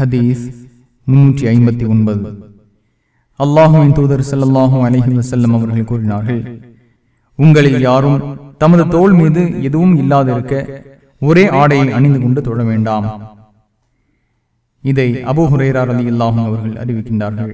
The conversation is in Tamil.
ஹதீஸ் முன்னூற்றி ஐம்பத்தி ஒன்பது. அல்லாஹுவின் தூதர் செல்லல்லாஹும் அலஹி வசல்லம் அவர்கள் கூறினார்கள் உங்களில் யாரும் தமது தோள் மீது எதுவும் இல்லாதிருக்க ஒரே ஆடையை அணிந்து கொண்டு தொழ வேண்டாம். இதை அபூ அலி ரலியல்லாஹு அவர்கள் அறிவிக்கின்றார்கள்.